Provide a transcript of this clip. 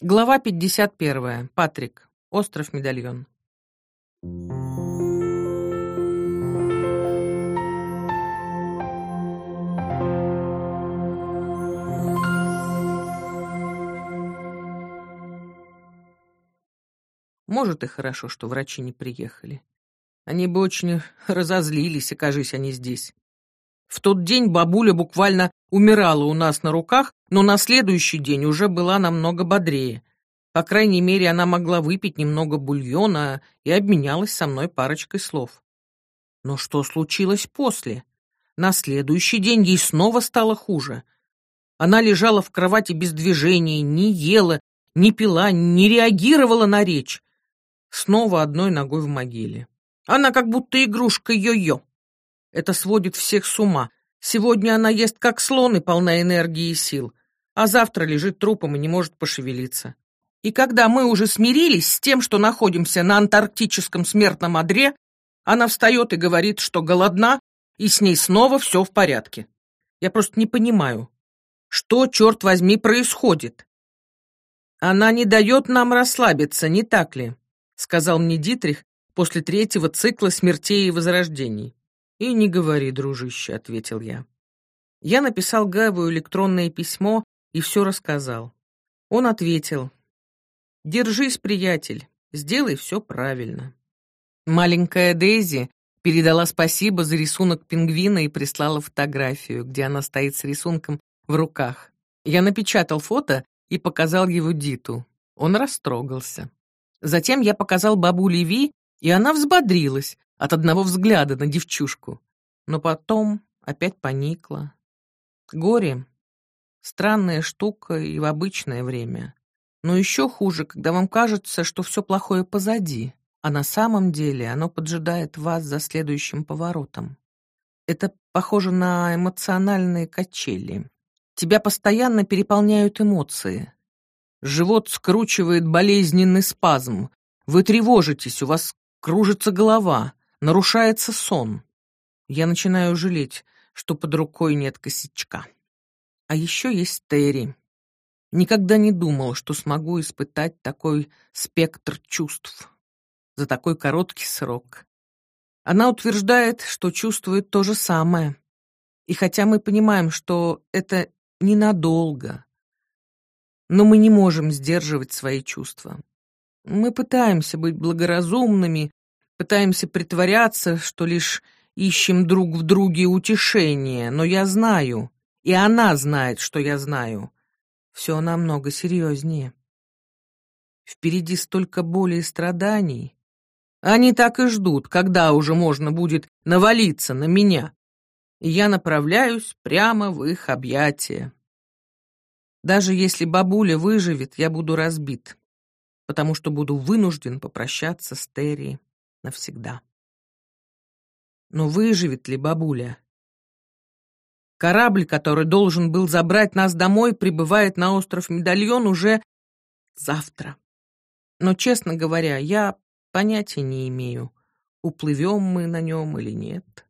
Глава 51. Патрик. Остров Медальон. Может, и хорошо, что врачи не приехали. Они бы очень разозлились, окажись они здесь. В тот день бабуля буквально умирала у нас на руках, но на следующий день уже была намного бодрее. По крайней мере, она могла выпить немного бульона и обменялась со мной парочкой слов. Но что случилось после? На следующий день ей снова стало хуже. Она лежала в кровати без движения, не ела, не пила, не реагировала на речь. Снова одной ногой в могиле. Она как будто игрушка йо-йо. Это сводит всех с ума. Сегодня она ест как слон и полна энергии и сил, а завтра лежит трупом и не может пошевелиться. И когда мы уже смирились с тем, что находимся на антарктическом смертном одре, она встает и говорит, что голодна, и с ней снова все в порядке. Я просто не понимаю, что, черт возьми, происходит. Она не дает нам расслабиться, не так ли? Сказал мне Дитрих после третьего цикла смертей и возрождений. «И не говори, дружище», — ответил я. Я написал Гаву электронное письмо и все рассказал. Он ответил, «Держись, приятель, сделай все правильно». Маленькая Дейзи передала спасибо за рисунок пингвина и прислала фотографию, где она стоит с рисунком в руках. Я напечатал фото и показал его Диту. Он растрогался. Затем я показал бабуле Ви, и она взбодрилась, от одного взгляда на девчушку. Но потом опять поникла. Горе — странная штука и в обычное время. Но еще хуже, когда вам кажется, что все плохое позади, а на самом деле оно поджидает вас за следующим поворотом. Это похоже на эмоциональные качели. Тебя постоянно переполняют эмоции. Живот скручивает болезненный спазм. Вы тревожитесь, у вас кружится голова нарушается сон. Я начинаю жалеть, что под рукой нет косячка. А еще есть Терри. Никогда не думал, что смогу испытать такой спектр чувств за такой короткий срок. Она утверждает, что чувствует то же самое. И хотя мы понимаем, что это ненадолго, но мы не можем сдерживать свои чувства. Мы пытаемся быть благоразумными Пытаемся притворяться, что лишь ищем друг в друге утешение, но я знаю, и она знает, что я знаю. Все намного серьезнее. Впереди столько боли и страданий. Они так и ждут, когда уже можно будет навалиться на меня. И я направляюсь прямо в их объятия. Даже если бабуля выживет, я буду разбит, потому что буду вынужден попрощаться с Терри навсегда. Но выживет ли бабуля? Корабль, который должен был забрать нас домой, прибывает на остров Медальон уже завтра. Но, честно говоря, я понятия не имею, уплывем мы на нем или нет.